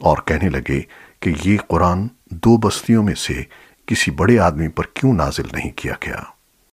اور کہنے لگے کہ یہ قرآن دو بستیوں میں سے کسی بڑے آدمی پر کیوں نازل نہیں کیا گیا؟